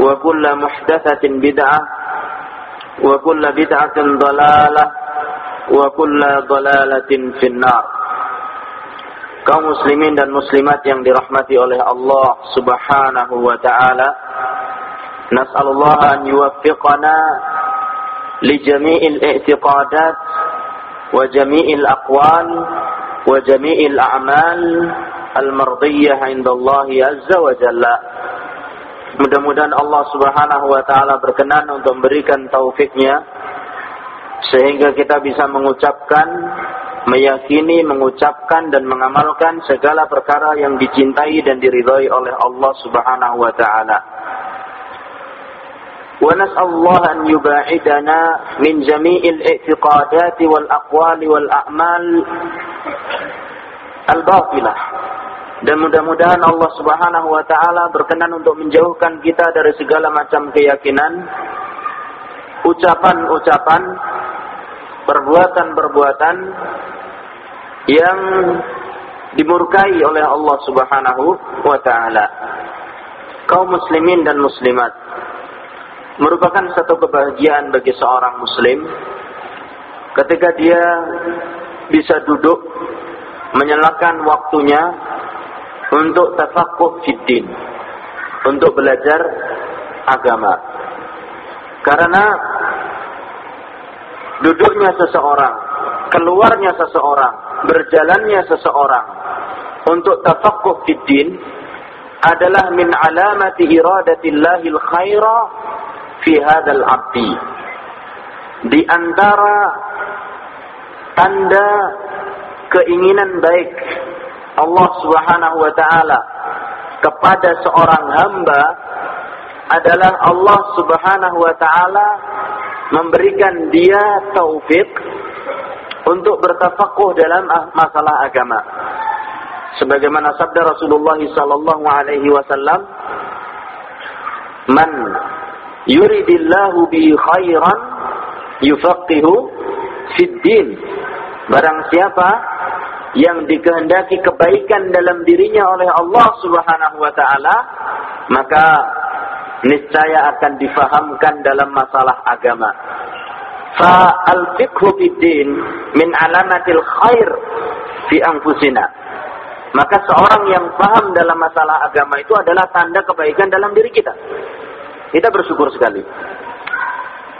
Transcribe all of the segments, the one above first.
وكل محدثة بدعة وكل بدعة ضلالة وكل ضلالة في النار kaum muslimin dan muslimat yang dirahmati oleh Allah Subhanahu wa taala nas'alullah an yuwaffiqana li jami'il i'tiqadat wa jami'il aqwal wa jami'il a'mal al-mardiyah 'inda Allah azza wa jalla Mudah-mudahan Allah Subhanahu wa taala berkenan untuk memberikan taufiknya sehingga kita bisa mengucapkan, meyakini, mengucapkan dan mengamalkan segala perkara yang dicintai dan diridhai oleh Allah Subhanahu wa taala. An yuba'idana min jami'il i'tiqadati wal aqwali wal a'mal al-batilah. Dan mudah-mudahan Allah Subhanahu wa taala berkenan untuk menjauhkan kita dari segala macam keyakinan, ucapan-ucapan, perbuatan-perbuatan yang dimurkai oleh Allah Subhanahu wa taala. Kaum muslimin dan muslimat merupakan satu kebahagiaan bagi seorang muslim ketika dia bisa duduk menyalakan waktunya untuk tafakuh fiddin, untuk belajar agama. Karena duduknya seseorang, keluarnya seseorang, berjalannya seseorang untuk tafakuh fiddin adalah min alamati iradatillahil khaira fi hadzal abdi. Di antara tanda keinginan baik Allah Subhanahu wa taala kepada seorang hamba adalah Allah Subhanahu wa taala memberikan dia taufik untuk bertafakuh dalam masalah agama. Sebagaimana sabda Rasulullah sallallahu alaihi wasallam, "Man yuridillahu bi khairan yufaqihu fid din." Barang siapa yang dikehendaki kebaikan dalam dirinya oleh Allah Subhanahu wa taala, maka niscaya akan difahamkan dalam masalah agama. Fa al-fiqhu fid-din min alamatil khair fi anfusina. Maka seorang yang paham dalam masalah agama itu adalah tanda kebaikan dalam diri kita. Kita bersyukur sekali.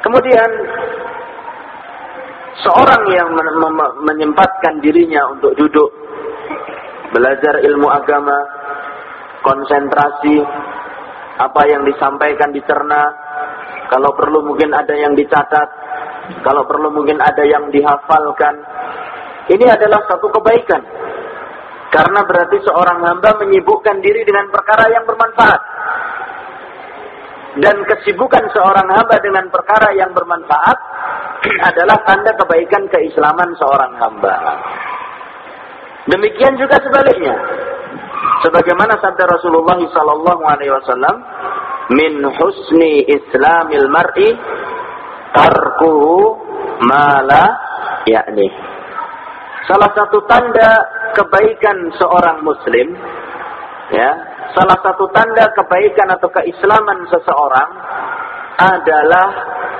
Kemudian seorang yang menyempatkan dirinya untuk duduk belajar ilmu agama, konsentrasi, apa yang disampaikan dicerna, Kalau perlu mungkin ada yang dicatat. Kalau perlu mungkin ada yang dihafalkan. Ini adalah satu kebaikan. Karena berarti seorang hamba menyibukkan diri dengan perkara yang bermanfaat. Dan kesibukan seorang hamba dengan perkara yang bermanfaat adalah tanda kebaikan keislaman seorang hamba. Demikian juga sebaliknya. Sebagaimana sabda Rasulullah sallallahu alaihi wasallam, "Min husni islamil mar'i tarkuhu ma la yakni." Salah satu tanda kebaikan seorang muslim ya, salah satu tanda kebaikan atau keislaman seseorang adalah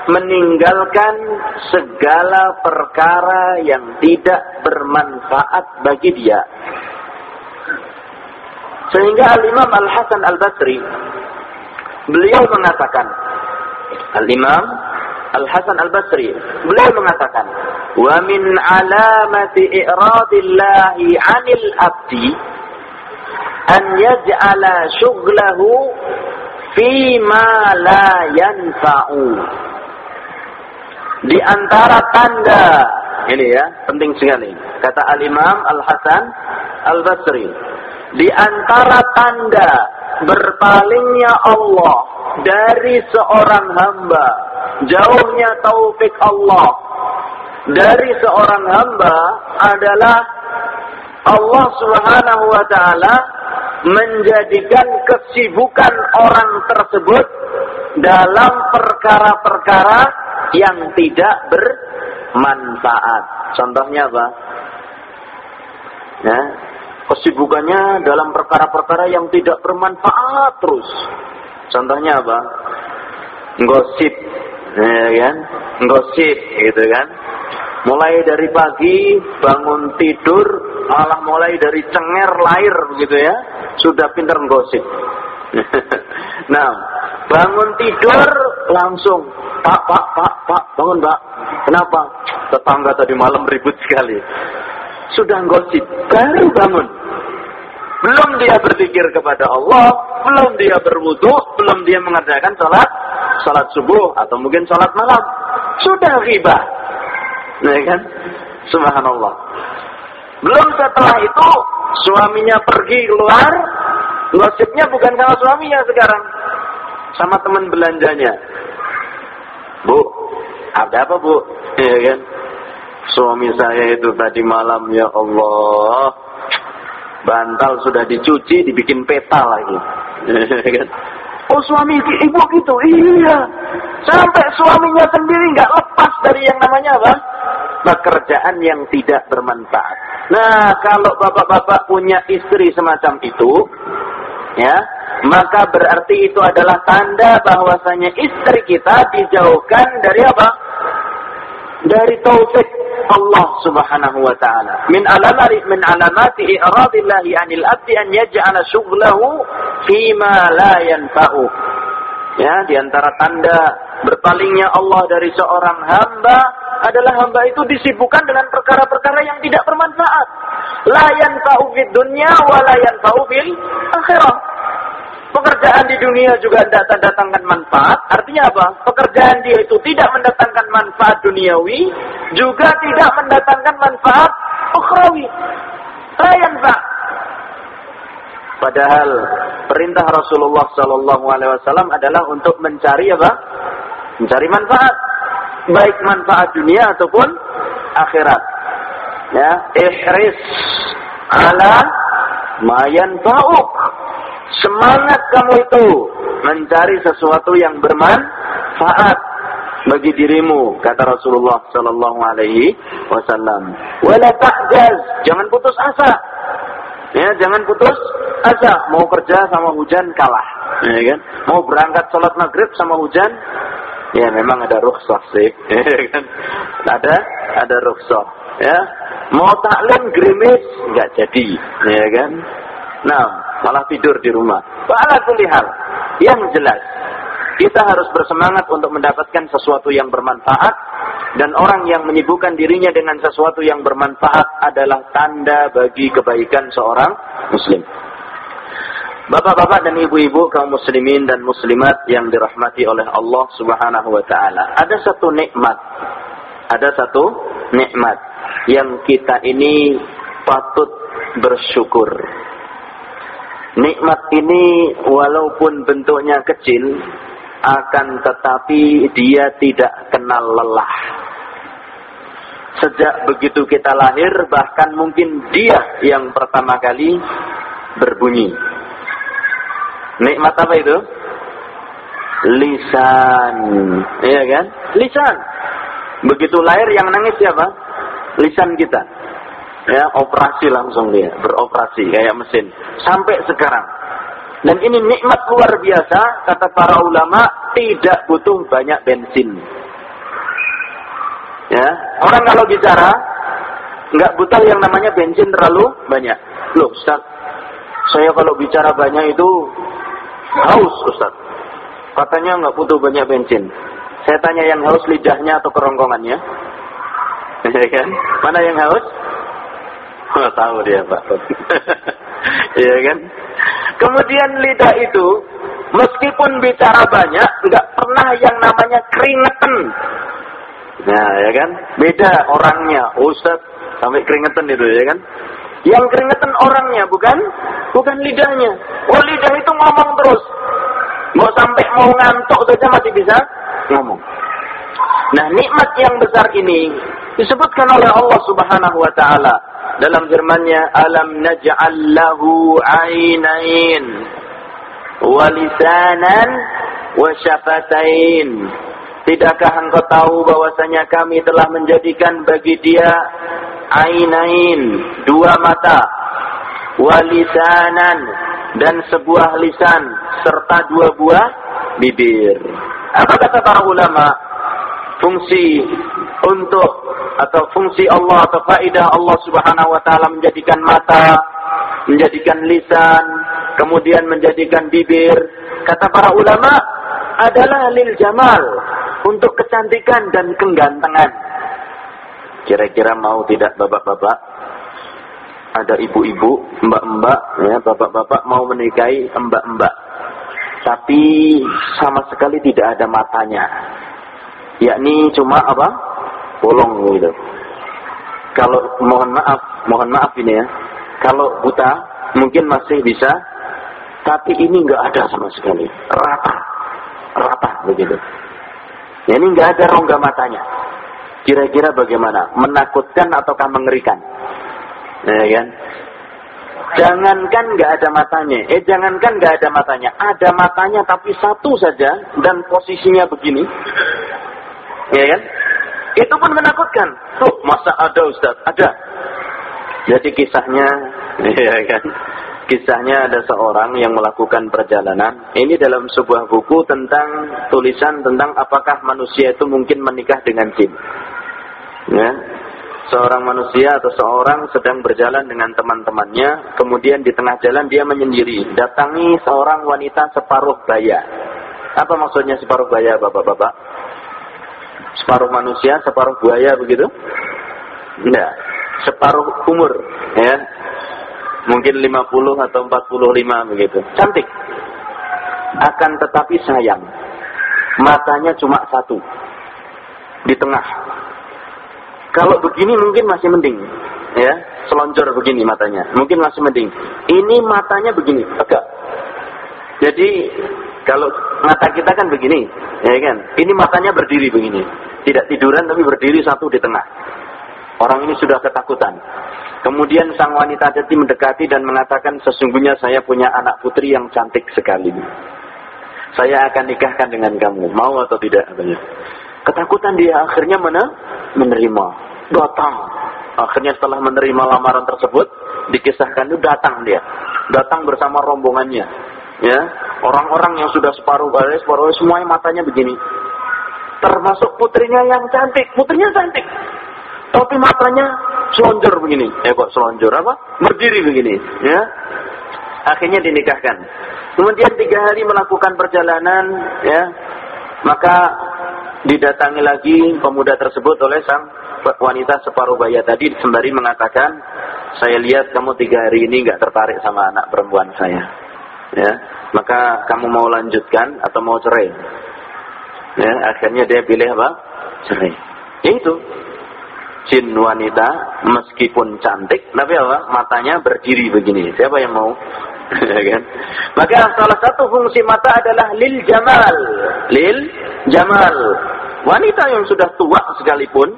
meninggalkan segala perkara yang tidak bermanfaat bagi dia. Sehingga Al-Imam Al-Hasan Al-Basri beliau mengatakan Al-Imam Al-Hasan Al-Basri beliau mengatakan wa min alamati i'radillahi 'anil abdi an yaj'ala syughlahu fi ma la yanfa'u. Di antara tanda ini ya penting sekali kata Al Imam Al Hasan Al Basri di antara tanda berpalingnya Allah dari seorang hamba jauhnya taufik Allah dari seorang hamba adalah Allah Subhanahu wa taala menjadikan kesibukan orang tersebut dalam perkara-perkara yang tidak bermanfaat. Contohnya apa? Ya, kesibukannya dalam perkara-perkara yang tidak bermanfaat terus. Contohnya apa? Gosip, ya kan? Gosip, gitu kan? Mulai dari pagi bangun tidur malah mulai dari cenger lahir begitu ya. Sudah pintar gosip. nah bangun tidur langsung pak pak pak pak bangun pak. Kenapa? Tetangga tadi malam ribut sekali. Sudah gosip baru bangun. Belum dia berpikir kepada Allah belum dia berwudu belum dia mengerjakan sholat sholat subuh atau mungkin sholat malam. Sudah riba Nah kan? Subhanallah. Belum setelah itu suaminya pergi keluar, gosipnya bukan sama suaminya sekarang, sama teman belanjanya. Bu, ada apa bu? Ya kan? Suami saya itu tadi malam ya Allah, bantal sudah dicuci, dibikin peta lagi. Ya kan? Oh suami ibu gitu, iya. Sampai suaminya sendiri nggak lepas dari yang namanya apa? Pekerjaan yang tidak bermanfaat. Nah, kalau bapak-bapak punya istri semacam itu, ya, maka berarti itu adalah tanda bahwasanya istri kita dijauhkan dari apa? Dari taufik Allah Subhanahu wa taala. Min alamati min alamati i'radillahi 'anil 'abdi an yaj'ala syughlahu ma la yanfa'u. Ya, di antara tanda berpalingnya Allah dari seorang hamba adalah hamba itu disibukkan dengan perkara-perkara yang tidak bermanfaat. La yanfa'u fid dunya wa la yanfa'u fil akhirah. Pekerjaan di dunia juga tidak datangkan manfaat. Artinya apa? Pekerjaan dia itu tidak mendatangkan manfaat duniawi, juga tidak mendatangkan manfaat ukhrawi. Layan pak. Padahal perintah Rasulullah Sallallahu Alaihi Wasallam adalah untuk mencari apa? Mencari manfaat, baik manfaat dunia ataupun akhirat. Ya, ihris ala mayan yanfa'uk Semangat kamu itu mencari sesuatu yang bermanfaat bagi dirimu kata Rasulullah sallallahu alaihi wasallam. Wala ta'jaz, jangan putus asa. Ya, jangan putus asa. Mau kerja sama hujan kalah, ya kan? Mau berangkat sholat maghrib sama hujan, ya memang ada rukhsah sih, ya kan? Ada ada rukhsah, ya. Mau taklim gerimis nggak jadi, ya kan? Nah, malah tidur di rumah. Wa'ala hal. Yang jelas, kita harus bersemangat untuk mendapatkan sesuatu yang bermanfaat dan orang yang menyibukkan dirinya dengan sesuatu yang bermanfaat adalah tanda bagi kebaikan seorang muslim. Bapak-bapak dan ibu-ibu kaum muslimin dan muslimat yang dirahmati oleh Allah Subhanahu wa taala. Ada satu nikmat. Ada satu nikmat yang kita ini patut bersyukur. Nikmat ini walaupun bentuknya kecil akan tetapi dia tidak kenal lelah. Sejak begitu kita lahir bahkan mungkin dia yang pertama kali berbunyi Nikmat apa itu? Lisan. Iya kan? Lisan. Begitu lahir yang nangis siapa? Lisan kita. Ya, operasi langsung dia, beroperasi kayak mesin. Sampai sekarang. Dan ini nikmat luar biasa, kata para ulama, tidak butuh banyak bensin. Ya, orang kalau bicara nggak butuh yang namanya bensin terlalu banyak. Loh, Ustaz, saya kalau bicara banyak itu Haus Ustaz. Katanya nggak butuh banyak bensin. Saya tanya yang haus lidahnya atau kerongkongannya? Ya kan? Mana yang haus? Oh, tahu dia Pak. Iya kan? Kemudian lidah itu meskipun bicara banyak nggak pernah yang namanya keringetan. Nah, ya kan? Beda orangnya. Ustaz sampai keringetan itu ya kan? Yang keringetan orangnya bukan bukan lidahnya. Oh lidah itu ngomong terus. Mau sampai mau ngantuk saja masih bisa ngomong. Nah nikmat yang besar ini disebutkan oleh Allah Subhanahu Wa Taala dalam firman-Nya Alam naj'al lahu ainain wa lisanan wa syafatain Tidakkah engkau tahu bahwasanya kami telah menjadikan bagi dia ainain, dua mata, walisanan dan sebuah lisan serta dua buah bibir. Apa kata para ulama? Fungsi untuk atau fungsi Allah atau faidah Allah Subhanahu wa taala menjadikan mata, menjadikan lisan, kemudian menjadikan bibir. Kata para ulama adalah lil jamal untuk kecantikan dan kegantengan. Kira-kira mau tidak bapak-bapak? Ada ibu-ibu, mbak-mbak, ya, bapak-bapak mau menikahi mbak-mbak. Tapi sama sekali tidak ada matanya. Yakni cuma apa? Bolong gitu. Kalau mohon maaf, mohon maaf ini ya. Kalau buta mungkin masih bisa, tapi ini nggak ada sama sekali. Rata, rata begitu. Ya, ini nggak ada rongga matanya. Kira-kira bagaimana? Menakutkan ataukah mengerikan? Ya kan? Jangankan nggak ada matanya, eh jangankan nggak ada matanya, ada matanya tapi satu saja dan posisinya begini, ya kan? Itu pun menakutkan. Tuh masa ada Ustaz? Ada. Jadi kisahnya, ya kan? Kisahnya ada seorang yang melakukan perjalanan. Ini dalam sebuah buku tentang tulisan tentang apakah manusia itu mungkin menikah dengan jin. Ya, seorang manusia atau seorang sedang berjalan dengan teman-temannya, kemudian di tengah jalan dia menyendiri, datangi seorang wanita separuh baya. Apa maksudnya separuh baya, Bapak-bapak? Separuh manusia, separuh buaya begitu? Tidak. Separuh umur, ya. Mungkin 50 atau 45 begitu. Cantik. Akan tetapi sayang. Matanya cuma satu. Di tengah kalau begini mungkin masih mending, ya, selonjor begini matanya, mungkin masih mending. Ini matanya begini, agak. Jadi kalau mata kita kan begini, ya kan? Ini matanya berdiri begini, tidak tiduran tapi berdiri satu di tengah. Orang ini sudah ketakutan. Kemudian sang wanita jati mendekati dan mengatakan sesungguhnya saya punya anak putri yang cantik sekali. Saya akan nikahkan dengan kamu. Mau atau tidak? Ketakutan dia akhirnya mana? Menerima. Datang. Akhirnya setelah menerima lamaran tersebut, dikisahkan itu datang dia. Datang bersama rombongannya. Ya, orang-orang yang sudah separuh baris, separuh semuanya matanya begini. Termasuk putrinya yang cantik. Putrinya cantik. Tapi matanya selonjor begini. Eh kok selonjor apa? Berdiri begini. Ya. Akhirnya dinikahkan. Kemudian tiga hari melakukan perjalanan, ya, maka didatangi lagi pemuda tersebut oleh sang wanita separuh baya tadi sembari mengatakan, saya lihat kamu tiga hari ini nggak tertarik sama anak perempuan saya. Ya, maka kamu mau lanjutkan atau mau cerai? Ya, akhirnya dia pilih apa? Cerai. Ya itu. Jin wanita meskipun cantik, tapi apa? Matanya berdiri begini. Siapa yang mau? ya kan? Maka salah satu fungsi mata adalah lil jamal. Lil jamal. Wanita yang sudah tua sekalipun,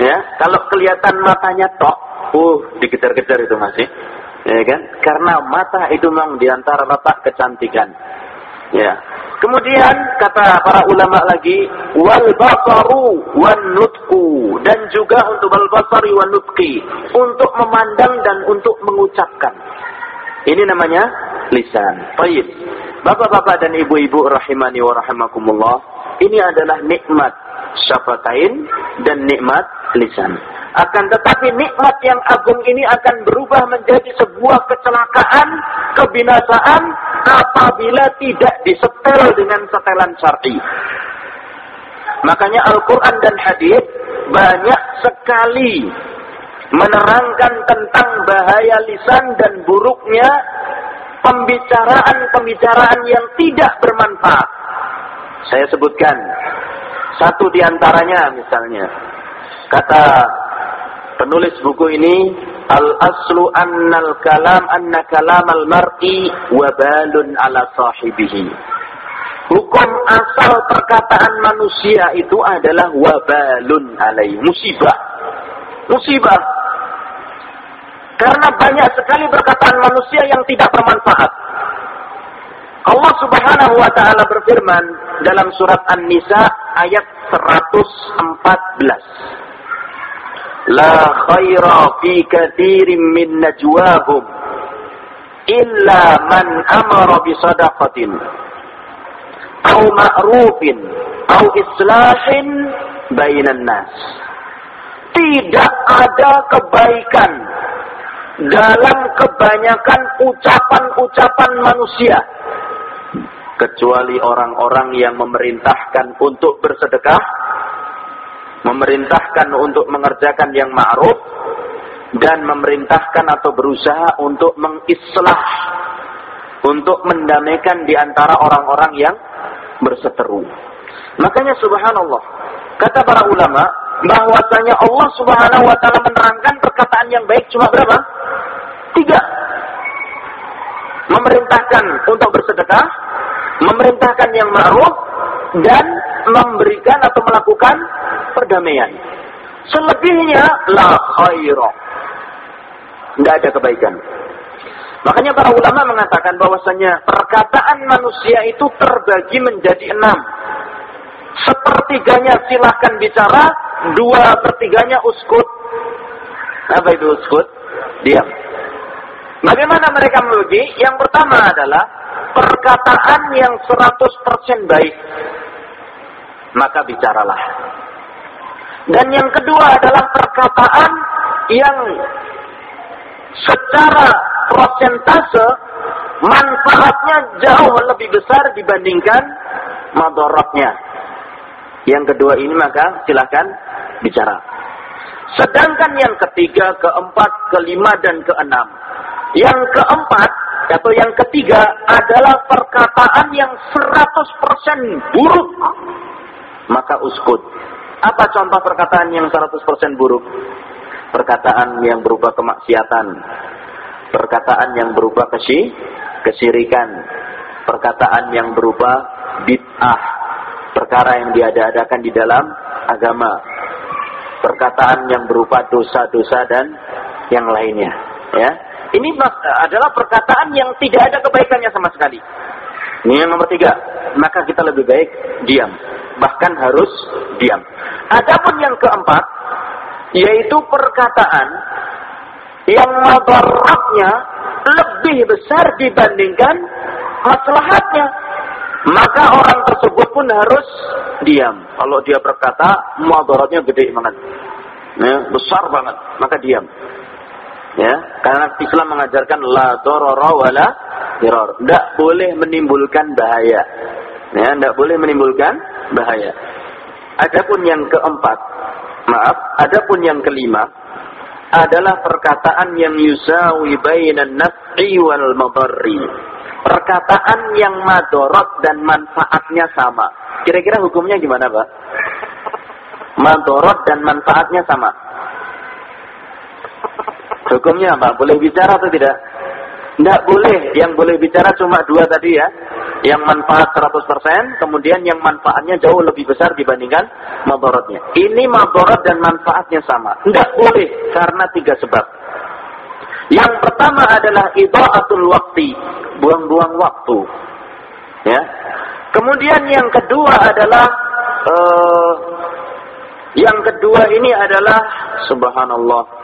ya, kalau kelihatan matanya tok, uh, dikejar-kejar itu masih. Ya kan? Karena mata itu memang di antara letak kecantikan. Ya. Kemudian kata para ulama lagi wal basaru wan nutqu dan juga untuk wal basari wan nutqi untuk memandang dan untuk mengucapkan. Ini namanya lisan. Baik. Bapak-bapak dan ibu-ibu rahimani wa rahimakumullah, ini adalah nikmat syafatain dan nikmat lisan. Akan tetapi nikmat yang agung ini akan berubah menjadi sebuah kecelakaan, kebinasaan apabila tidak disetel dengan setelan syar'i. Makanya Al-Quran dan hadis banyak sekali menerangkan tentang bahaya lisan dan buruknya pembicaraan-pembicaraan yang tidak bermanfaat. Saya sebutkan satu di antaranya misalnya. Kata penulis buku ini, Al-aslu annal kalam anna kalam al-mar'i wabalun ala sahibihi. Hukum asal perkataan manusia itu adalah wabalun alai musibah. Musibah. Karena banyak sekali perkataan manusia yang tidak bermanfaat. Allah Subhanahu wa taala berfirman dalam surat An-Nisa ayat 114. La khaira fi katsirin min najwahum illa man amara bi sadaqatin aw ma'rufin aw islahin bainan nas. Tidak ada kebaikan dalam kebanyakan ucapan-ucapan manusia kecuali orang-orang yang memerintahkan untuk bersedekah, memerintahkan untuk mengerjakan yang ma'ruf dan memerintahkan atau berusaha untuk mengislah untuk mendamaikan di antara orang-orang yang berseteru. Makanya subhanallah, kata para ulama bahwasanya Allah Subhanahu wa taala menerangkan perkataan yang baik cuma berapa? Tiga. Memerintahkan untuk bersedekah, memerintahkan yang ma'ruf dan memberikan atau melakukan perdamaian. Selebihnya la khaira. Tidak ada kebaikan. Makanya para ulama mengatakan bahwasanya perkataan manusia itu terbagi menjadi enam. Sepertiganya silahkan bicara, dua pertiganya uskut. Apa itu uskut? Diam. Bagaimana mereka membagi? Yang pertama adalah perkataan yang 100% baik. Maka bicaralah. Dan yang kedua adalah perkataan yang secara prosentase manfaatnya jauh lebih besar dibandingkan madaratnya. Yang kedua ini maka silahkan bicara. Sedangkan yang ketiga, keempat, kelima, dan keenam. Yang keempat atau yang ketiga adalah perkataan yang 100% buruk. Maka uskut. Apa contoh perkataan yang 100% buruk? Perkataan yang berupa kemaksiatan. Perkataan yang berupa kesi, kesirikan. Perkataan yang berupa bid'ah. Perkara yang diada-adakan di dalam agama. Perkataan yang berupa dosa-dosa dan yang lainnya. Ya, ini adalah perkataan yang tidak ada kebaikannya sama sekali. Ini yang nomor tiga. Maka kita lebih baik diam. Bahkan harus diam. Adapun yang keempat, yaitu perkataan yang madaratnya lebih besar dibandingkan maslahatnya. Maka orang tersebut pun harus diam. Kalau dia berkata, madaratnya gede banget. Ya, besar banget. Maka diam. Ya, karena Islam mengajarkan la dororo wala diror. Tidak boleh menimbulkan bahaya. Ya, tidak boleh menimbulkan bahaya. Adapun yang keempat, maaf, adapun yang kelima adalah perkataan yang yusawi bainan naf'i wal madarri. perkataan yang madorot dan manfaatnya sama. Kira-kira hukumnya gimana, Pak? Madorot dan manfaatnya sama. Hukumnya apa? Boleh bicara atau tidak? Tidak boleh. Yang boleh bicara cuma dua tadi ya. Yang manfaat 100%, kemudian yang manfaatnya jauh lebih besar dibandingkan madorotnya. Ini madorot dan manfaatnya sama. Tidak boleh karena tiga sebab. Yang pertama adalah idaatul waktu, buang-buang waktu. Ya. Kemudian yang kedua adalah uh, yang kedua ini adalah subhanallah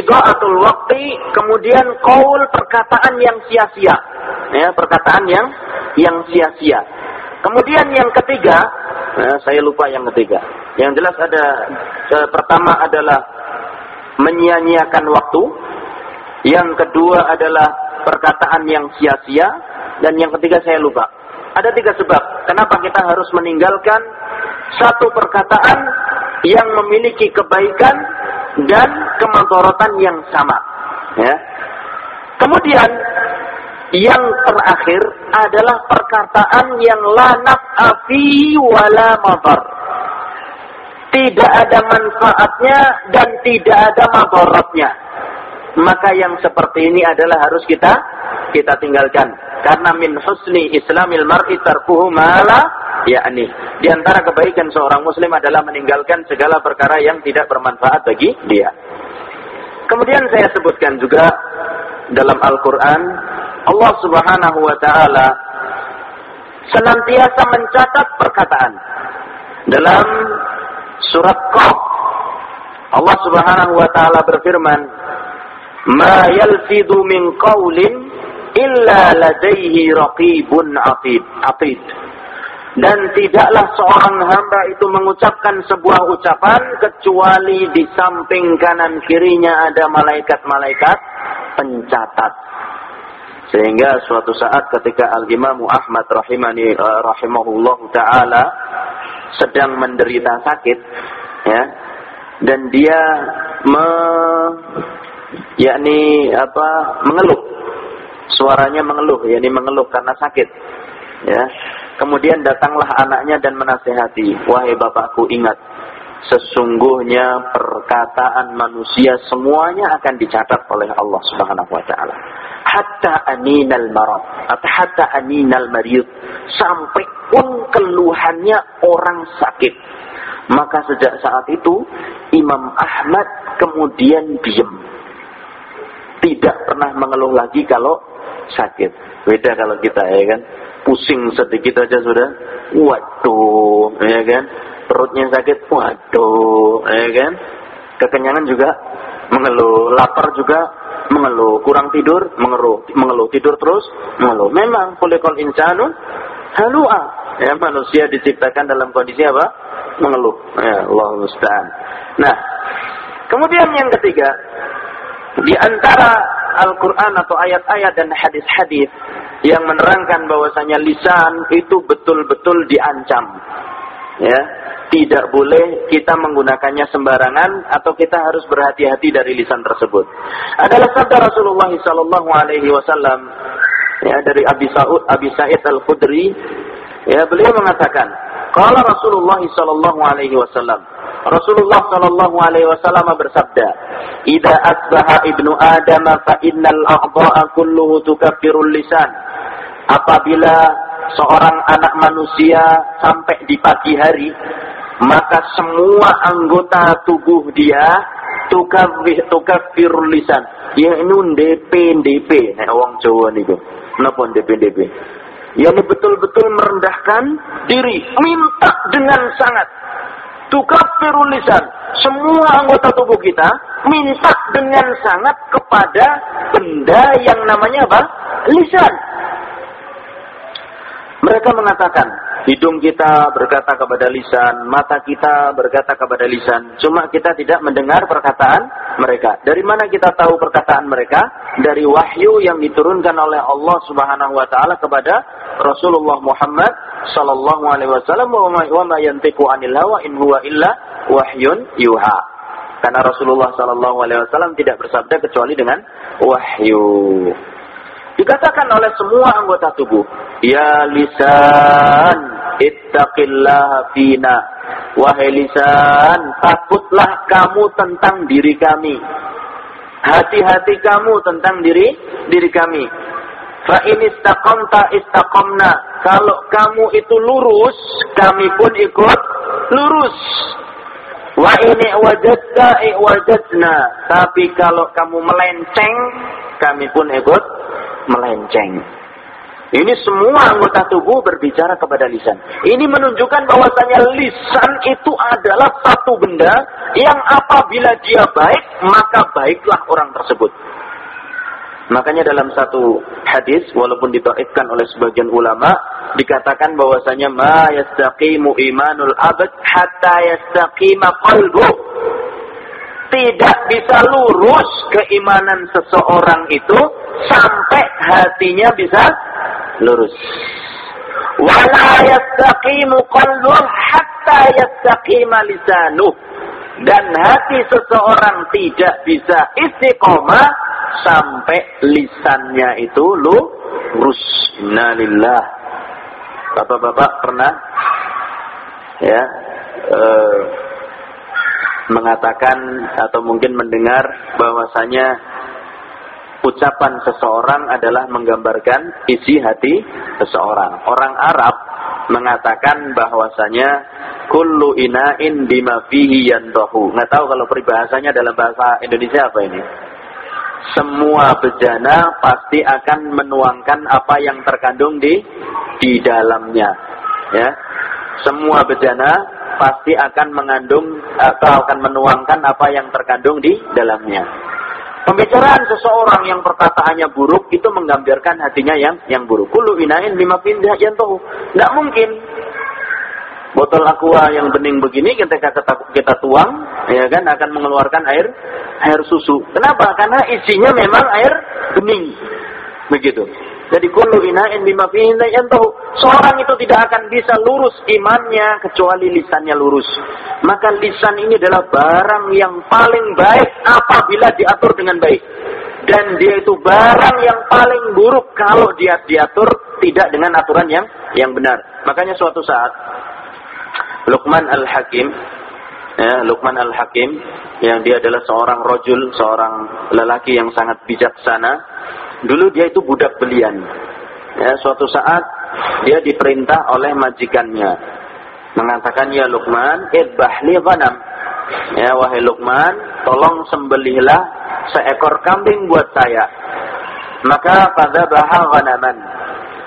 idaatul waktu, kemudian kaul perkataan yang sia-sia. Ya, perkataan yang yang sia-sia. Kemudian yang ketiga, ya, saya lupa yang ketiga. Yang jelas ada pertama adalah menyia-nyiakan waktu. Yang kedua adalah perkataan yang sia-sia dan yang ketiga saya lupa. Ada tiga sebab kenapa kita harus meninggalkan satu perkataan yang memiliki kebaikan dan kemadorotan yang sama. Ya. Kemudian yang terakhir adalah perkataan yang lanaf afi wala madar. Tidak ada manfaatnya dan tidak ada madaratnya. Maka yang seperti ini adalah harus kita kita tinggalkan. Karena min husni islamil mar'i tarkuhu mala yakni di antara kebaikan seorang muslim adalah meninggalkan segala perkara yang tidak bermanfaat bagi dia. Kemudian saya sebutkan juga dalam Al-Qur'an Allah Subhanahu wa taala senantiasa mencatat perkataan. Dalam surat Qaf Allah Subhanahu wa taala berfirman, "Ma yalfidu min qaulin illa ladaihi raqibun atid." Atid. Dan tidaklah seorang hamba itu mengucapkan sebuah ucapan kecuali di samping kanan kirinya ada malaikat-malaikat pencatat. Sehingga suatu saat ketika Al-Imam Ahmad rahimani uh, rahimahullah taala sedang menderita sakit ya dan dia me yakni apa mengeluh suaranya mengeluh yakni mengeluh karena sakit ya Kemudian datanglah anaknya dan menasehati, "Wahai bapakku, ingat, sesungguhnya perkataan manusia semuanya akan dicatat oleh Allah Subhanahu wa taala. Hatta aninal marad, atau hatta aninal marid, sampai pun keluhannya orang sakit. Maka sejak saat itu Imam Ahmad kemudian diam. Tidak pernah mengeluh lagi kalau sakit. Beda kalau kita ya kan pusing sedikit aja sudah, waduh, ya kan? Perutnya sakit, waduh, ya kan? Kekenyangan juga mengeluh, lapar juga mengeluh, kurang tidur mengeluh, mengeluh, tidur terus mengeluh. Memang kulikul insanu halua. Ya, manusia diciptakan dalam kondisi apa? Mengeluh. Ya, Allah musta'an. Nah, kemudian yang ketiga, di antara Al-Quran atau ayat-ayat dan hadis-hadis yang menerangkan bahwasanya lisan itu betul-betul diancam. Ya, tidak boleh kita menggunakannya sembarangan atau kita harus berhati-hati dari lisan tersebut. Adalah sabda Rasulullah sallallahu alaihi wasallam ya dari Abi Sa'ud Abi Sa'id Al-Khudri ya beliau mengatakan, qala Rasulullah sallallahu alaihi wasallam Rasulullah Shallallahu Alaihi Wasallam bersabda, "Ida asbaha ibnu Adam fa innal a'dha'a kulluhu tukaffirul lisan." Apabila seorang anak manusia sampai di pagi hari, maka semua anggota tubuh dia tukafir tukaffirul lisan. Ya ini DP DP, nek wong Jawa niku. Napa DP DP? Yang betul-betul merendahkan diri, minta dengan sangat tukafirul lisan. Semua anggota tubuh kita minta dengan sangat kepada benda yang namanya apa? Lisan. Mereka mengatakan, hidung kita berkata kepada lisan, mata kita berkata kepada lisan. Cuma kita tidak mendengar perkataan mereka. Dari mana kita tahu perkataan mereka? Dari wahyu yang diturunkan oleh Allah Subhanahu wa taala kepada Rasulullah Muhammad sallallahu alaihi wasallam wa ma yantiqu anil hawa in huwa illa wahyun yuha. Karena Rasulullah sallallahu alaihi wasallam tidak bersabda kecuali dengan wahyu. Di Dikatakan oleh semua anggota tubuh. Ya lisan, ittaqillah fina. Wahai lisan, takutlah kamu tentang diri kami. Hati-hati kamu tentang diri diri kami. Fa ini istaqamta istaqamna. Kalau kamu itu lurus, kami pun ikut lurus. Wa ini wajadta wajadna. Tapi kalau kamu melenceng, kami pun ikut melenceng. Ini semua anggota tubuh berbicara kepada lisan. Ini menunjukkan bahwasanya lisan itu adalah satu benda yang apabila dia baik, maka baiklah orang tersebut. Makanya dalam satu hadis, walaupun ditaifkan oleh sebagian ulama, dikatakan bahwasanya ma yastaqimu imanul abad hatta yastaqima qalbu. Tidak bisa lurus keimanan seseorang itu sampai hatinya bisa lurus. Wala yastaqimu hatta yastaqima lisanuh. Dan hati seseorang tidak bisa istiqomah sampai lisannya itu lurus. Innalillah. Bapak-bapak pernah ya eh, mengatakan atau mungkin mendengar bahwasanya ucapan seseorang adalah menggambarkan isi hati seseorang. Orang Arab mengatakan bahwasanya kullu ina'in bima fihi yandahu. Nggak tahu kalau peribahasanya dalam bahasa Indonesia apa ini. Semua bejana pasti akan menuangkan apa yang terkandung di di dalamnya. Ya. Semua bejana pasti akan mengandung atau akan menuangkan apa yang terkandung di dalamnya. Pembicaraan seseorang yang perkataannya buruk itu menggambarkan hatinya yang yang buruk. Kulu inain lima pindah yang tahu. Nggak mungkin. Botol aqua yang bening begini ketika kita tuang, ya kan akan mengeluarkan air air susu. Kenapa? Karena isinya memang air bening. Begitu. Jadi kullu ina'in bima fihi. Seorang itu tidak akan bisa lurus imannya kecuali lisannya lurus. Maka lisan ini adalah barang yang paling baik apabila diatur dengan baik. Dan dia itu barang yang paling buruk kalau dia diatur tidak dengan aturan yang yang benar. Makanya suatu saat Luqman Al-Hakim ya, Luqman Al-Hakim yang dia adalah seorang rojul, seorang lelaki yang sangat bijaksana Dulu dia itu budak belian. Ya, suatu saat dia diperintah oleh majikannya mengatakan ya Luqman, idbah li ghanam. Ya wahai Luqman, tolong sembelihlah seekor kambing buat saya. Maka pada baha ghanaman.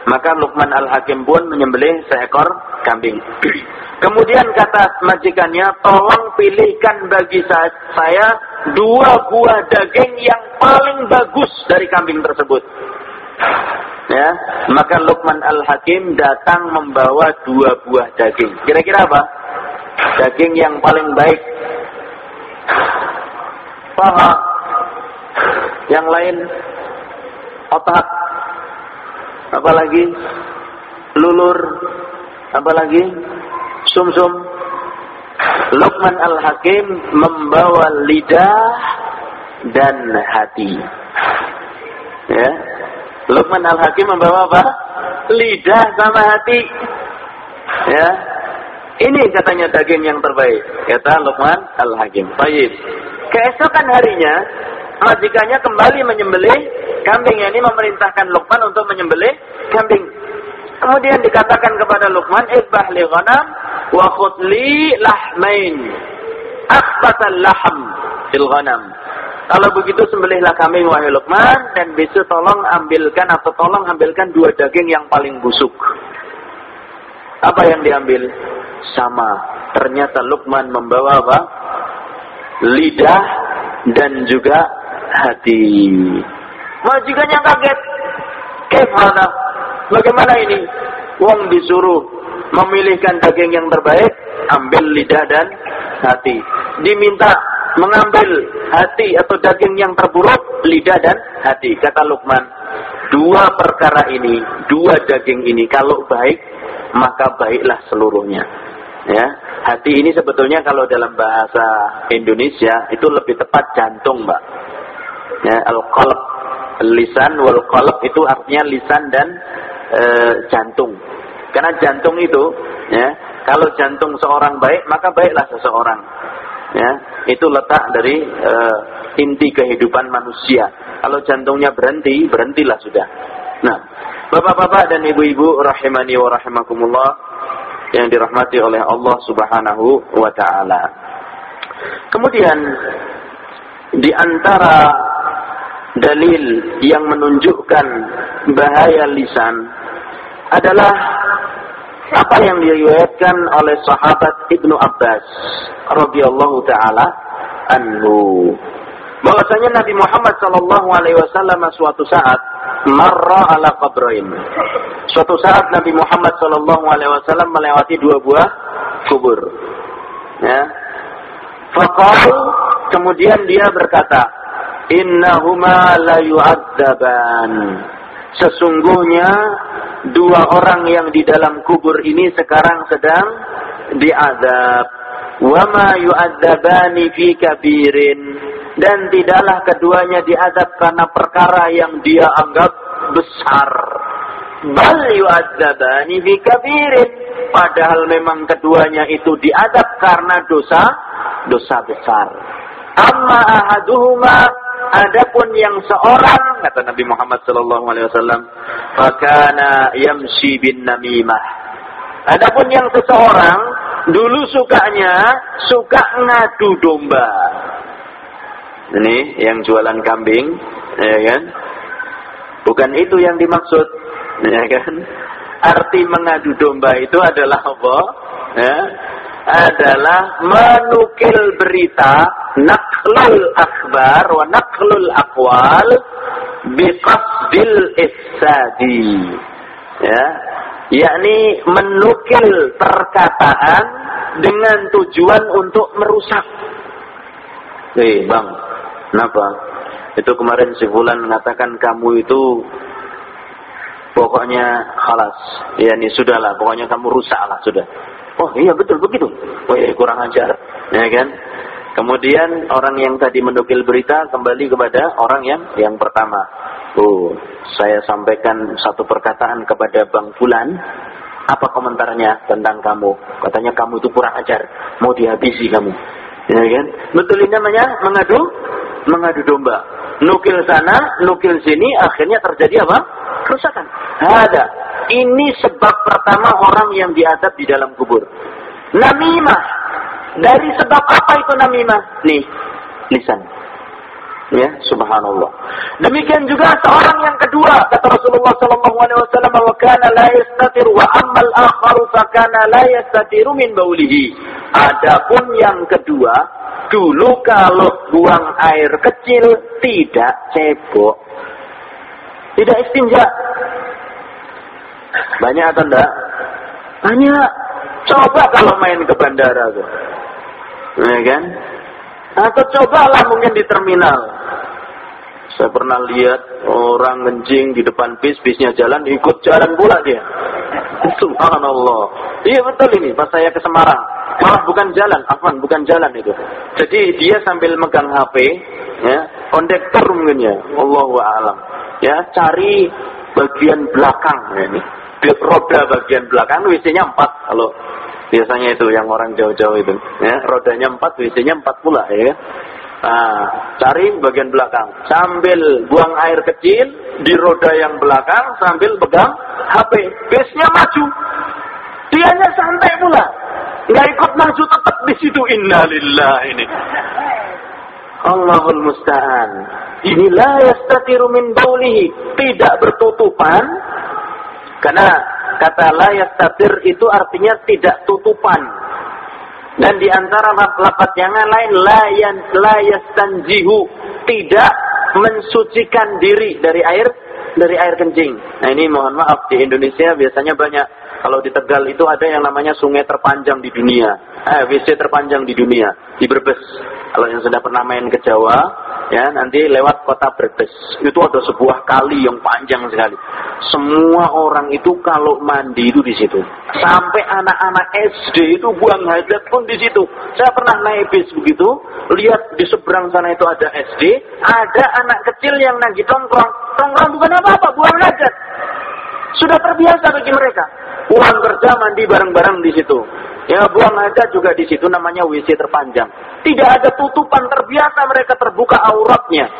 Maka Luqman Al-Hakim pun menyembelih seekor kambing. Kemudian kata majikannya, tolong pilihkan bagi saya dua buah daging yang paling bagus dari kambing tersebut. Ya, maka Luqman Al-Hakim datang membawa dua buah daging. Kira-kira apa? Daging yang paling baik. Paha. Yang lain otak. Apalagi lulur. Apalagi sumsum. Luqman Al-Hakim membawa lidah dan hati. Ya. Luqman Al-Hakim membawa apa? Lidah sama hati. Ya. Ini katanya daging yang terbaik. Kata Luqman Al-Hakim. Baik. Keesokan harinya, majikannya kembali menyembelih kambing. Ini memerintahkan Luqman untuk menyembelih kambing. Kemudian dikatakan kepada Luqman, "Ibah li ghanam wa khudli lahmain." Akhbatal lahm fil ghanam. Kalau begitu sembelihlah kambing wahai Luqman dan besok tolong ambilkan atau tolong ambilkan dua daging yang paling busuk. Apa yang diambil? Sama. Ternyata Luqman membawa apa? Lidah dan juga hati. Majikannya kaget. Ke mana? Bagaimana ini? Wong disuruh memilihkan daging yang terbaik, ambil lidah dan hati. Diminta mengambil hati atau daging yang terburuk, lidah dan hati. Kata Lukman, dua perkara ini, dua daging ini, kalau baik, maka baiklah seluruhnya. Ya, hati ini sebetulnya kalau dalam bahasa Indonesia itu lebih tepat jantung, Mbak. Ya, al-qalb Lisan wal qalb itu artinya lisan dan e, jantung. Karena jantung itu ya, kalau jantung seorang baik, maka baiklah seseorang. Ya, itu letak dari e, inti kehidupan manusia. Kalau jantungnya berhenti, berhentilah sudah. Nah, Bapak-bapak dan ibu-ibu rahimani wa rahimakumullah yang dirahmati oleh Allah Subhanahu wa taala. Kemudian di antara dalil yang menunjukkan bahaya lisan adalah apa yang diriwayatkan oleh sahabat Ibnu Abbas radhiyallahu taala anhu. Bahwasanya Nabi Muhammad sallallahu alaihi wasallam suatu saat marra ala qabrain. Suatu saat Nabi Muhammad sallallahu alaihi wasallam melewati dua buah kubur. Ya. Faqal kemudian dia berkata innahuma la yu'adzaban. Sesungguhnya dua orang yang di dalam kubur ini sekarang sedang diazab. Wa ma yu'adzabani fi kabirin dan tidaklah keduanya diazab karena perkara yang dia anggap besar. Bal yu'adzabani fi kabirin padahal memang keduanya itu diazab karena dosa dosa besar. Amma ahaduhuma Adapun yang seorang kata Nabi Muhammad sallallahu alaihi wasallam, "Fakana yamshi bin namimah." Adapun yang seseorang dulu sukanya suka ngadu domba. Ini yang jualan kambing, ya kan? Bukan itu yang dimaksud, ya kan? Arti mengadu domba itu adalah apa? Ya, adalah menukil berita naklul akhbar wa naklul aqwal biqasdil ifsadi. Ya yakni menukil perkataan dengan tujuan untuk merusak. Hei bang kenapa? Itu kemarin si Fulan mengatakan kamu itu pokoknya halas ya ini sudahlah pokoknya kamu rusaklah sudah Oh iya betul begitu. Oh iya kurang ajar. Ya kan? Kemudian orang yang tadi menukil berita kembali kepada orang yang yang pertama. Oh, saya sampaikan satu perkataan kepada Bang Fulan. Apa komentarnya tentang kamu? Katanya kamu itu kurang ajar, mau dihabisi kamu. Ya kan? Betul ini namanya mengadu mengadu domba. Nukil sana, nukil sini, akhirnya terjadi apa? Kerusakan. Ada ini sebab pertama orang yang diadab di dalam kubur. Namimah. Dari sebab apa itu namimah? Nih, lisan. Ya, subhanallah. Demikian juga seorang yang kedua kata Rasulullah sallallahu alaihi wasallam wa kana la yastatir wa ammal akharu fa kana la yastatiru min baulihi. Adapun yang kedua, dulu kalau buang air kecil tidak cebok. Tidak istinja. Banyak atau enggak? Banyak. Coba kalau main ke bandara tuh. Ya kan? Atau cobalah mungkin di terminal. Saya pernah lihat orang ngencing di depan bis, bisnya jalan, ikut jalan pula dia. Subhanallah. Iya betul ini, pas saya ke Semarang. Malah bukan jalan, afan, bukan jalan itu. Jadi dia sambil megang HP, ya, kondektor mungkin ya, Allahu a'lam. Ya, cari bagian belakang ya ini roda bagian belakang WC-nya empat. Kalau biasanya itu yang orang jauh-jauh itu. Ya rodanya empat WC-nya empat pula ya. Nah, cari bagian belakang. Sambil buang air kecil di roda yang belakang sambil pegang HP base-nya maju. Dianya santai pula. Nggak ikut maju tetap di situ. Innalillah ini. Allahul musta'an. Inilah yastatiru min baulihi. Tidak bertutupan karena kata layak tabir itu artinya tidak tutupan. Dan di antara lapat yang lain layan layastanjihu tidak mensucikan diri dari air dari air kencing. Nah ini mohon maaf di Indonesia biasanya banyak kalau di Tegal itu ada yang namanya sungai terpanjang di dunia. Eh, WC terpanjang di dunia di Brebes. Kalau yang sudah pernah main ke Jawa, ya nanti lewat kota Brebes. Itu ada sebuah kali yang panjang sekali. Semua orang itu kalau mandi itu di situ. Sampai anak-anak SD itu buang hajat pun di situ. Saya pernah naik bis begitu lihat di seberang sana itu ada SD ada anak kecil yang lagi tongkrong. Tongkrong bukan apa-apa buang hajat sudah terbiasa bagi mereka. Pulang kerja mandi bareng-bareng di situ. Ya buang hajat juga di situ namanya WC terpanjang. Tidak ada tutupan terbiasa mereka terbuka auratnya.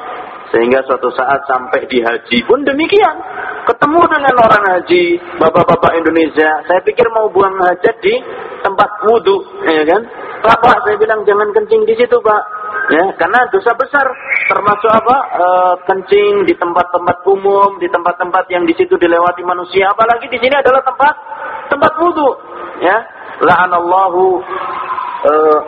Sehingga suatu saat sampai di haji pun demikian. Ketemu dengan orang haji, bapak-bapak Indonesia. Saya pikir mau buang hajat di tempat wudhu, ya kan? Pak, Pak, saya bilang jangan kencing di situ, Pak. Ya, karena dosa besar. Termasuk apa? E, kencing di tempat-tempat umum, di tempat-tempat yang di situ dilewati manusia. Apalagi di sini adalah tempat tempat wudhu. Ya, la'anallahu uh,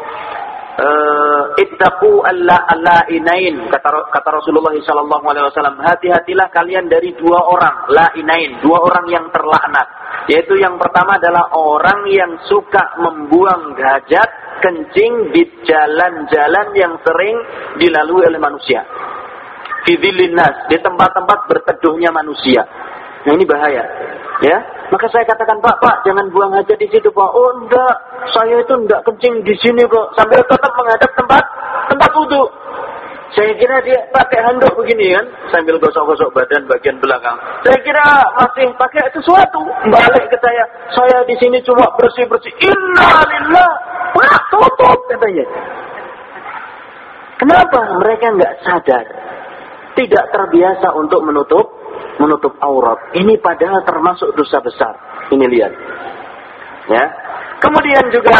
uh, ittaqu alla alainain kata kata Rasulullah sallallahu alaihi wasallam. Hati-hatilah kalian dari dua orang lainain dua orang yang terlaknat. Yaitu yang pertama adalah orang yang suka membuang hajat kencing di jalan-jalan yang sering dilalui oleh manusia. Di tempat-tempat berteduhnya manusia. Nah ini bahaya Ya, maka saya katakan Pak, Pak, jangan buang aja di situ Pak. Oh enggak, saya itu enggak kencing di sini kok. Sambil tetap menghadap tempat tempat wudhu. Saya kira dia pakai handuk begini kan, sambil gosok-gosok badan bagian belakang. Saya kira masih pakai sesuatu. Balik ke saya, saya di sini cuma bersih-bersih. Innalillah, Pak, tutup katanya. Kenapa mereka enggak sadar? Tidak terbiasa untuk menutup menutup aurat. Ini padahal termasuk dosa besar. Ini lihat. Ya. Kemudian juga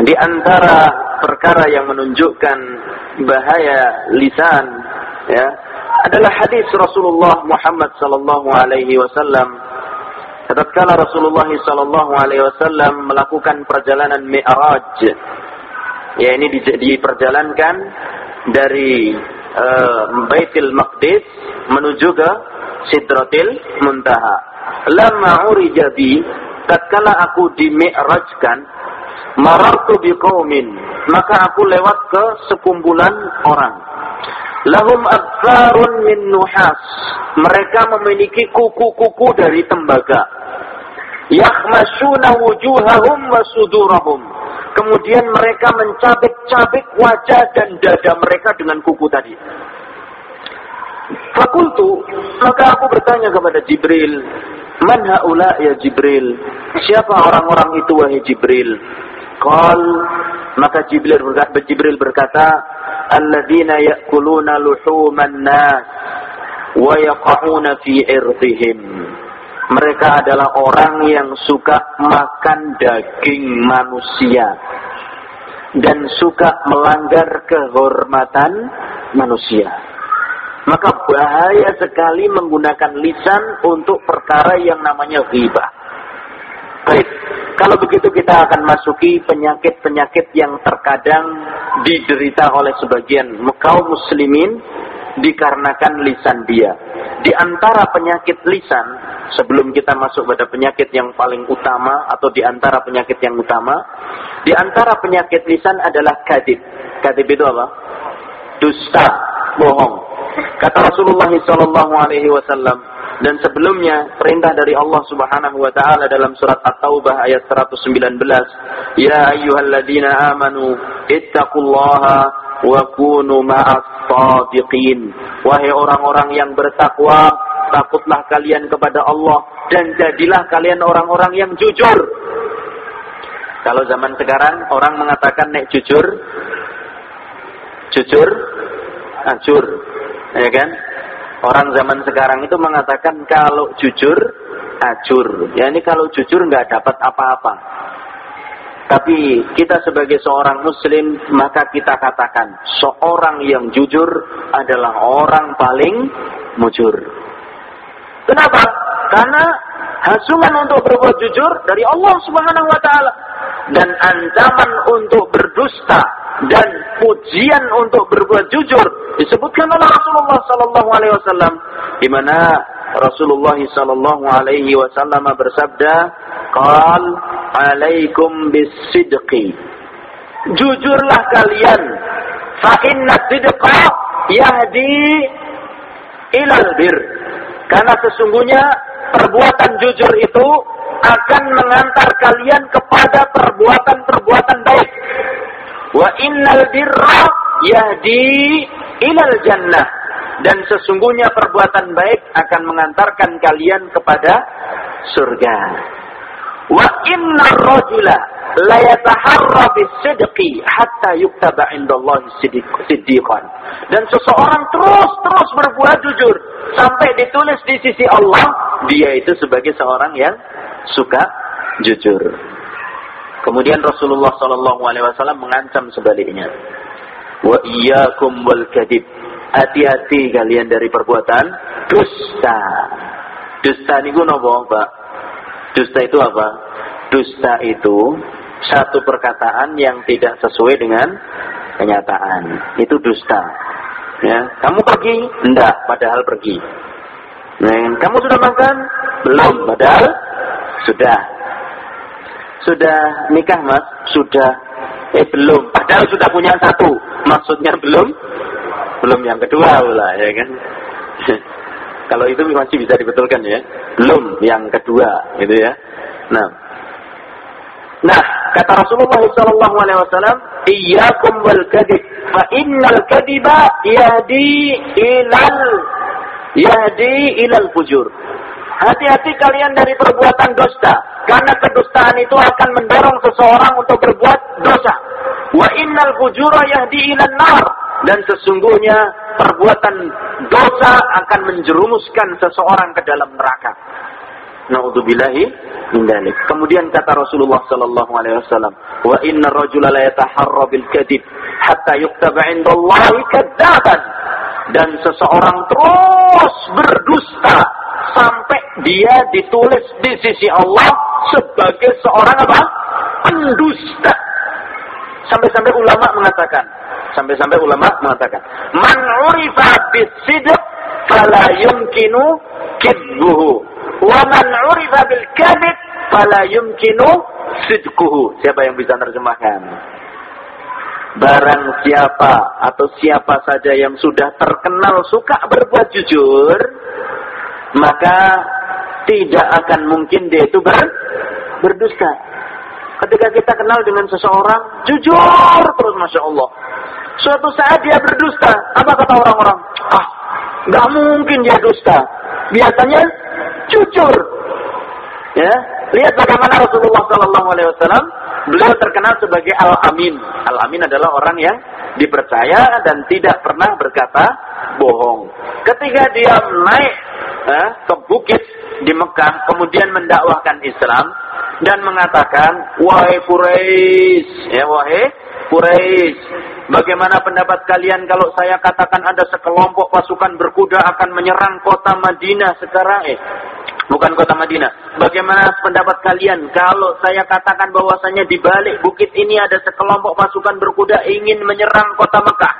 di antara perkara yang menunjukkan bahaya lisan ya adalah hadis Rasulullah Muhammad sallallahu alaihi wasallam tatkala Rasulullah sallallahu alaihi wasallam melakukan perjalanan Mi'raj ya ini diperjalankan dari uh, Baitul Maqdis menuju ke Sidratil Muntaha. Lama urija bi, tatkala aku dimi'rajkan, marartu biqaumin, maka aku lewat ke sekumpulan orang. Lahum akfarun min nuhas. Mereka memiliki kuku-kuku dari tembaga. Yakhmasuna wujuhahum wa sudurahum. Kemudian mereka mencabik-cabik wajah dan dada mereka dengan kuku tadi. Fakultu, maka aku bertanya kepada Jibril, Man haula ya Jibril? Siapa orang-orang itu wahai Jibril? Qal, maka Jibril berkata, Jibril berkata, Alladzina ya'kuluna luhuman nas wa yaqa'una fi irdihim. Mereka adalah orang yang suka makan daging manusia dan suka melanggar kehormatan manusia. Maka bahaya sekali menggunakan lisan untuk perkara yang namanya ghibah. Baik, kalau begitu kita akan masuki penyakit-penyakit yang terkadang diderita oleh sebagian kaum muslimin dikarenakan lisan dia. Di antara penyakit lisan, sebelum kita masuk pada penyakit yang paling utama atau di antara penyakit yang utama, di antara penyakit lisan adalah kadib. Kadib itu apa? Dusta, bohong. Kata Rasulullah sallallahu alaihi wasallam dan sebelumnya perintah dari Allah Subhanahu wa taala dalam surat At-Taubah ayat 119, "Ya ayyuhalladzina amanu ittaqullaha wa kunu ma'as shadiqin." Wahai orang-orang yang bertakwa, takutlah kalian kepada Allah dan jadilah kalian orang-orang yang jujur. Kalau zaman sekarang orang mengatakan nek jujur, jujur, hancur ya kan? Orang zaman sekarang itu mengatakan kalau jujur, acur. Ya ini kalau jujur nggak dapat apa-apa. Tapi kita sebagai seorang muslim, maka kita katakan, seorang yang jujur adalah orang paling mujur. Kenapa? Karena hasungan untuk berbuat jujur dari Allah Subhanahu wa taala dan ancaman untuk berdusta dan pujian untuk berbuat jujur disebutkan oleh Rasulullah sallallahu alaihi wasallam di mana Rasulullah sallallahu alaihi wasallam bersabda qal alaikum bisidqi jujurlah kalian fa inna sidqa yahdi ilal bir. Karena sesungguhnya perbuatan jujur itu akan mengantar kalian kepada perbuatan-perbuatan baik. Wa innal birra yahdi ilal jannah. Dan sesungguhnya perbuatan baik akan mengantarkan kalian kepada surga. Wa inna rajula la yataharra bisidqi hatta yuktaba indallahi siddiqan. Dan seseorang terus-terus berbuat jujur sampai ditulis di sisi Allah dia itu sebagai seorang yang suka jujur. Kemudian Rasulullah sallallahu alaihi wasallam mengancam sebaliknya. Wa iyyakum wal kadib. Hati-hati kalian dari perbuatan dusta. Dusta niku napa, Pak? Dusta itu apa? Dusta itu satu perkataan yang tidak sesuai dengan kenyataan. Itu dusta. Ya, kamu pergi? Enggak, padahal pergi. Nah, kamu sudah makan? Belum, padahal sudah. Sudah nikah, Mas? Sudah. Eh, belum. Padahal sudah punya satu. Maksudnya belum? Belum yang kedua pula, ya kan? Kalau itu masih bisa dibetulkan ya. Belum yang kedua, gitu ya. Nah, Nah, kata Rasulullah sallallahu alaihi wasallam, "Iyyakum wal kadhib, fa innal kadhiba yahdi ilal yahdi ilal fujur." Hati-hati kalian dari perbuatan dusta, karena kedustaan itu akan mendorong seseorang untuk berbuat dosa. Wa innal fujura yahdi ilal nar, dan sesungguhnya perbuatan dosa akan menjerumuskan seseorang ke dalam neraka. Naudzubillahi min. Kemudian kata Rasulullah sallallahu alaihi wasallam, "Wa inna rajula la yataharra bil kadhib hatta yuktaba 'indallahi kadzaban." Dan seseorang terus berdusta sampai dia ditulis di sisi Allah sebagai seorang apa? Pendusta. Sampai-sampai ulama mengatakan, sampai-sampai ulama mengatakan, "Man 'urifa bis-sidq fala yumkinu kidbuhu." Wa man 'urifa bil kadhib fala yumkinu sidquhu. Siapa yang bisa terjemahkan? Barang siapa atau siapa saja yang sudah terkenal suka berbuat jujur, maka tidak akan mungkin dia itu ber, berdusta. Ketika kita kenal dengan seseorang, jujur terus Masya Allah. Suatu saat dia berdusta. Apa kata orang-orang? Ah, nggak mungkin dia dusta. Biasanya jujur. Ya, lihat bagaimana Rasulullah Shallallahu Alaihi Wasallam beliau terkenal sebagai Al Amin. Al Amin adalah orang yang dipercaya dan tidak pernah berkata bohong. Ketika dia naik eh, ke bukit di Mekah, kemudian mendakwahkan Islam dan mengatakan, wahai Quraisy, ya wahai Quraisy, bagaimana pendapat kalian kalau saya katakan ada sekelompok pasukan berkuda akan menyerang kota Madinah sekarang? Eh, bukan kota Madinah. Bagaimana pendapat kalian kalau saya katakan bahwasanya di balik bukit ini ada sekelompok pasukan berkuda ingin menyerang kota Mekah?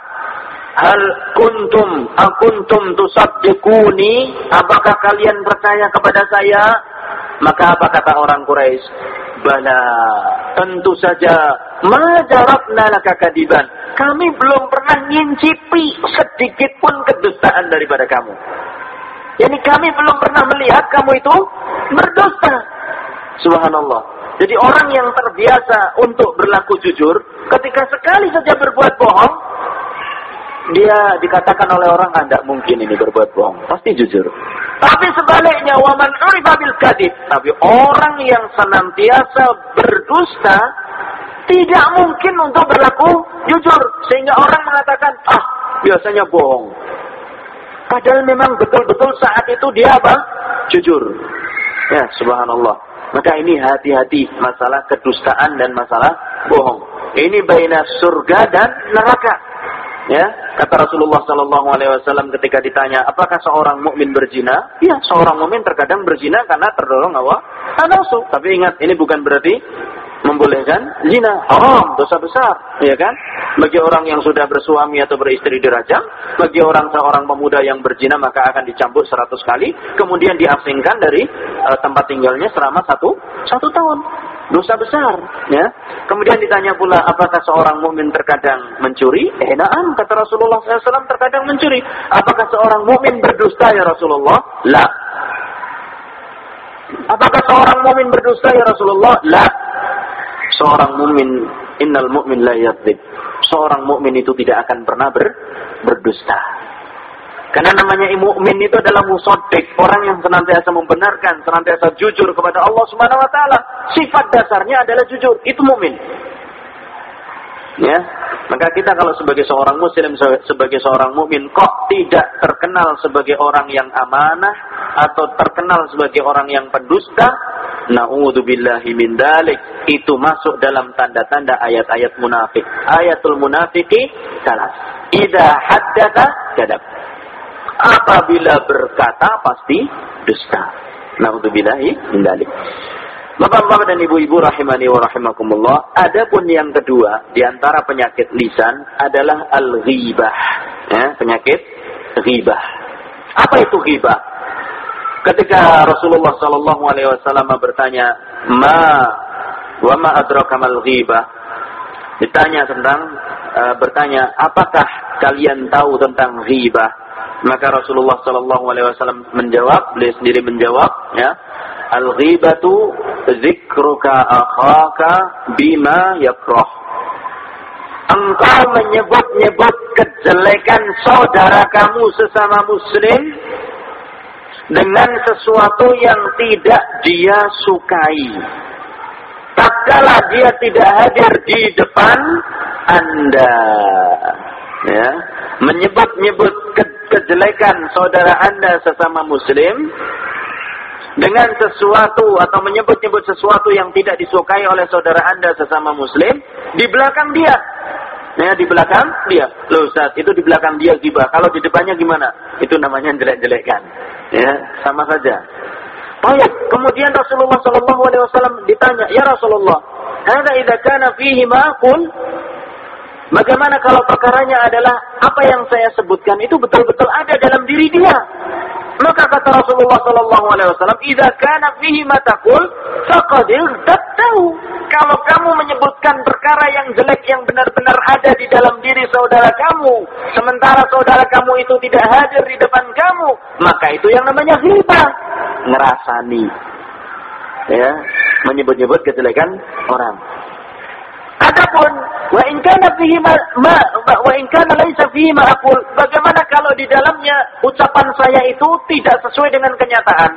Hal kuntum akuntum tusaddiquni? Apakah kalian percaya kepada saya? Maka apa kata orang Quraisy? Bala, tentu saja. Majarabna laka kadiban. Kami belum pernah ngincipi sedikit pun kedustaan daripada kamu. Yani kami belum pernah melihat kamu itu berdusta. Subhanallah. Jadi orang yang terbiasa untuk berlaku jujur, ketika sekali saja berbuat bohong, dia dikatakan oleh orang anda ah, mungkin ini berbuat bohong, pasti jujur. Tapi sebaliknya, waman urifa bil kadib. Tapi orang yang senantiasa berdusta, tidak mungkin untuk berlaku jujur. Sehingga orang mengatakan, ah biasanya bohong. Padahal memang betul-betul saat itu dia apa? Jujur. Ya, subhanallah. Maka ini hati-hati masalah kedustaan dan masalah bohong. Ini baina surga dan neraka. Ya, kata Rasulullah Sallallahu Alaihi Wasallam ketika ditanya, apakah seorang mukmin berzina? Ya, seorang mukmin terkadang berzina karena terdorong apa? Nafsu. Tapi ingat, ini bukan berarti membolehkan zina haram dosa besar ya kan bagi orang yang sudah bersuami atau beristri dirajam bagi orang seorang pemuda yang berzina maka akan dicambuk seratus kali kemudian diasingkan dari uh, tempat tinggalnya selama satu satu tahun dosa besar, ya. Kemudian ditanya pula apakah seorang mukmin terkadang mencuri? Eh, na'am, kata Rasulullah SAW terkadang mencuri. Apakah seorang mukmin berdusta ya Rasulullah? La. Apakah seorang mukmin berdusta ya Rasulullah? La. Seorang mukmin innal mu'min la yadzib. Seorang mukmin itu tidak akan pernah ber, berdusta. Karena namanya mukmin itu adalah musaddiq, orang yang senantiasa membenarkan, senantiasa jujur kepada Allah Subhanahu wa taala. Sifat dasarnya adalah jujur, itu mukmin. Ya, maka kita kalau sebagai seorang muslim sebagai seorang mukmin kok tidak terkenal sebagai orang yang amanah atau terkenal sebagai orang yang pendusta, naudzubillahi min dalik. Itu masuk dalam tanda-tanda ayat-ayat munafik. Ayatul munafiki salas. Idza haddatsa kadzab apabila berkata pasti dusta. Nauzubillahi min dzalik. Bapak-bapak dan ibu-ibu rahimani wa rahimakumullah, adapun yang kedua di antara penyakit lisan adalah al-ghibah. Ya, penyakit ghibah. Apa itu ghibah? Ketika Rasulullah sallallahu alaihi wasallam bertanya, "Ma wa ma adraka mal ghibah?" Ditanya tentang uh, bertanya, "Apakah kalian tahu tentang ghibah?" Maka Rasulullah Shallallahu Alaihi Wasallam menjawab, beliau sendiri menjawab, ya, al ghibatu zikruka akhaka bima yakroh. Engkau menyebut-nyebut kejelekan saudara kamu sesama muslim dengan sesuatu yang tidak dia sukai. Tatkala dia tidak hadir di depan Anda. Ya, menyebut-nyebut ke kejelekan saudara anda sesama muslim dengan sesuatu atau menyebut-nyebut sesuatu yang tidak disukai oleh saudara anda sesama muslim di belakang dia. Ya, di belakang dia. Loh Ustaz, itu di belakang dia gibah. Kalau di depannya gimana? Itu namanya jelek-jelekan. Ya, sama saja. Baik, kemudian Rasulullah Shallallahu alaihi wasallam ditanya, "Ya Rasulullah, ada idza kana fihi ma'qul?" Bagaimana kalau perkaranya adalah apa yang saya sebutkan itu betul-betul ada dalam diri dia? Maka kata Rasulullah Sallallahu Alaihi Wasallam, "Ida kana fihi matakul, faqadil tahu." Kalau kamu menyebutkan perkara yang jelek yang benar-benar ada di dalam diri saudara kamu, sementara saudara kamu itu tidak hadir di depan kamu, maka itu yang namanya ghibah, ngerasani. Ya, menyebut-nyebut kejelekan orang. Adapun wa in kana fihi ma, ma wa in kana laisa fihi ma aqul. Bagaimana kalau di dalamnya ucapan saya itu tidak sesuai dengan kenyataan?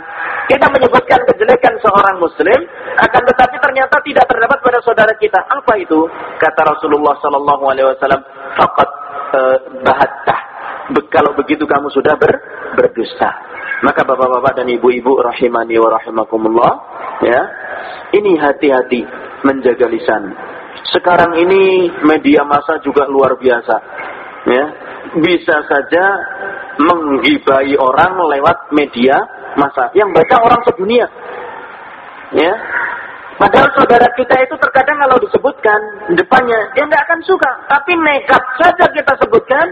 Kita menyebutkan kejelekan seorang muslim akan tetapi ternyata tidak terdapat pada saudara kita. Apa itu? Kata Rasulullah sallallahu alaihi wasallam faqat uh, bahattah. Kalau begitu kamu sudah ber, berdusta. Maka bapak-bapak dan ibu-ibu rahimani wa rahimakumullah ya ini hati-hati menjaga lisan sekarang ini media massa juga luar biasa. Ya, bisa saja menggibai orang lewat media massa yang baca orang sedunia. Ya, Padahal saudara kita itu terkadang kalau disebutkan depannya dia nggak akan suka, tapi nekat saja kita sebutkan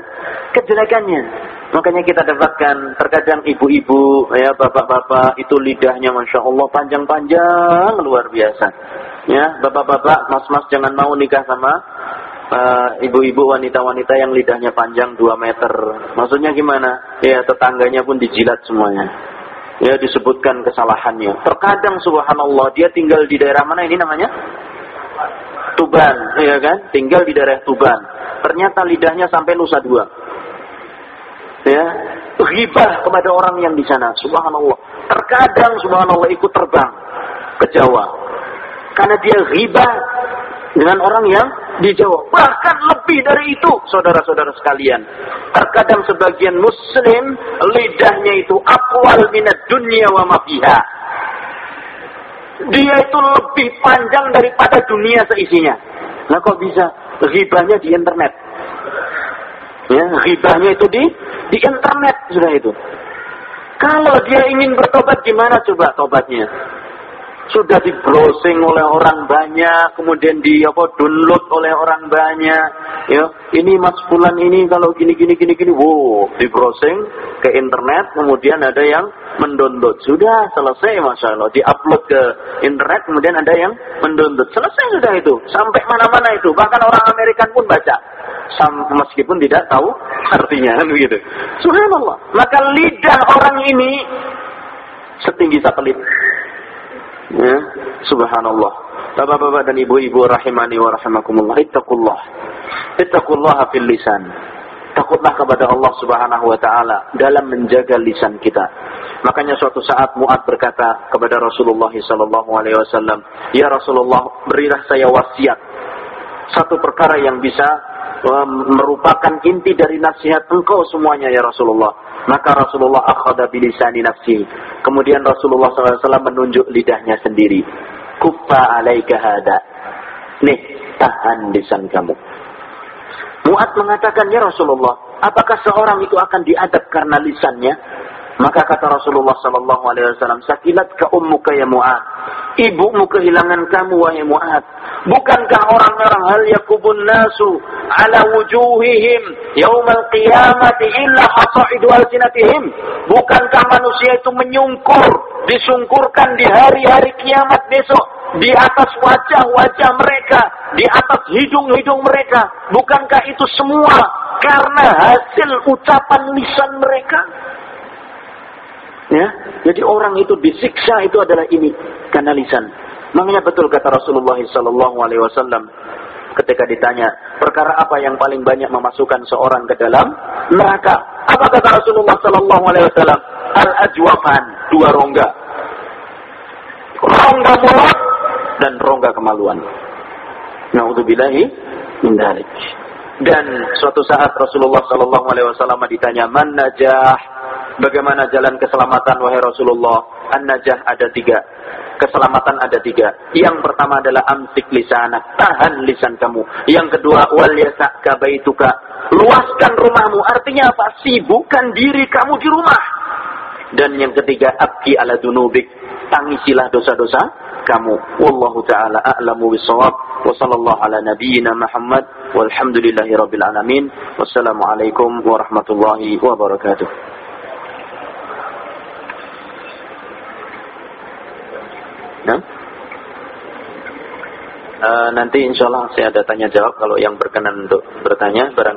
kejelekannya. Makanya kita dapatkan terkadang ibu-ibu, ya bapak-bapak itu lidahnya masya Allah panjang-panjang luar biasa. Ya bapak-bapak, mas-mas jangan mau nikah sama uh, ibu-ibu uh, wanita-wanita yang lidahnya panjang 2 meter. Maksudnya gimana? Ya tetangganya pun dijilat semuanya ya disebutkan kesalahannya. Terkadang subhanallah dia tinggal di daerah mana ini namanya? Tuban, ya kan? Tinggal di daerah Tuban. Ternyata lidahnya sampai Nusa Dua. Ya, ghibah kepada orang yang di sana. Subhanallah. Terkadang subhanallah ikut terbang ke Jawa. Karena dia ghibah dengan orang yang di Jawa. Bahkan lebih dari itu, saudara-saudara sekalian. Terkadang sebagian muslim, lidahnya itu akwal minat dunia wa mafiha. Dia itu lebih panjang daripada dunia seisinya. Nah kok bisa? Ribanya di internet. Ya, ribanya itu di di internet sudah itu. Kalau dia ingin bertobat gimana coba tobatnya? Sudah di browsing oleh orang banyak, kemudian di apa download oleh orang banyak. Ya, ini Mas Fulan ini kalau gini gini gini gini, wow, di browsing ke internet, kemudian ada yang mendownload. Sudah selesai Masya Allah. Di-upload ke internet, kemudian ada yang mendownload. Selesai sudah itu. Sampai mana-mana itu. Bahkan orang Amerika pun baca. Sam, meskipun tidak tahu artinya. Kan begitu. Subhanallah. Maka lidah orang ini setinggi satelit. Ya, subhanallah. Bapak-bapak dan ibu-ibu rahimani wa rahimakumullah. Ittaqullah. Ittaqullah fil lisan. Takutlah kepada Allah Subhanahu wa taala dalam menjaga lisan kita. Makanya suatu saat Mu'ad berkata kepada Rasulullah sallallahu alaihi wasallam, "Ya Rasulullah, berilah saya wasiat satu perkara yang bisa um, merupakan inti dari nasihat engkau semuanya ya Rasulullah." Maka Rasulullah akhadha bilisani nafsi. Kemudian Rasulullah SAW menunjuk lidahnya sendiri. Kuffa alaika hada. Nih, tahan lisan kamu. Mu'ad mengatakan, Ya Rasulullah, apakah seorang itu akan diadab karena lisannya? Maka kata Rasulullah wasallam, "Sakilat ka ummuka ya Mu'ad." Ibumu kehilangan kamu wahai Mu'ad. Bukankah orang-orang hal yakubun nasu ala wujuhihim yaumal qiyamati illa hasaidu alsinatihim? Bukankah manusia itu menyungkur, disungkurkan di hari-hari kiamat besok di atas wajah-wajah mereka, di atas hidung-hidung mereka. Bukankah itu semua karena hasil ucapan lisan mereka? Ya, jadi orang itu disiksa itu adalah ini karena lisan. Makanya betul kata Rasulullah Sallallahu Alaihi Wasallam ketika ditanya perkara apa yang paling banyak memasukkan seorang ke dalam neraka. Apa kata Rasulullah Sallallahu Alaihi Wasallam? Al ajwafan dua rongga, rongga mulut dan rongga kemaluan. Naudzubillahi min dzalik. Dan suatu saat Rasulullah sallallahu alaihi wasallam ditanya, "Man najah?" Bagaimana jalan keselamatan wahai Rasulullah? An-najah ada tiga. Keselamatan ada tiga. Yang pertama adalah amsik lisanak, tahan lisan kamu. Yang kedua wal yasaka baituka, luaskan rumahmu. Artinya apa? Sibukkan diri kamu di rumah. Dan yang ketiga abki ala dunubik, tangisilah dosa-dosa kamu. Wallahu taala a'lamu bissawab. Wa ala nabiyyina Muhammad walhamdulillahi alamin. Wassalamualaikum warahmatullahi wabarakatuh. Nah? Uh, nanti insya Allah saya ada tanya jawab kalau yang berkenan untuk bertanya barang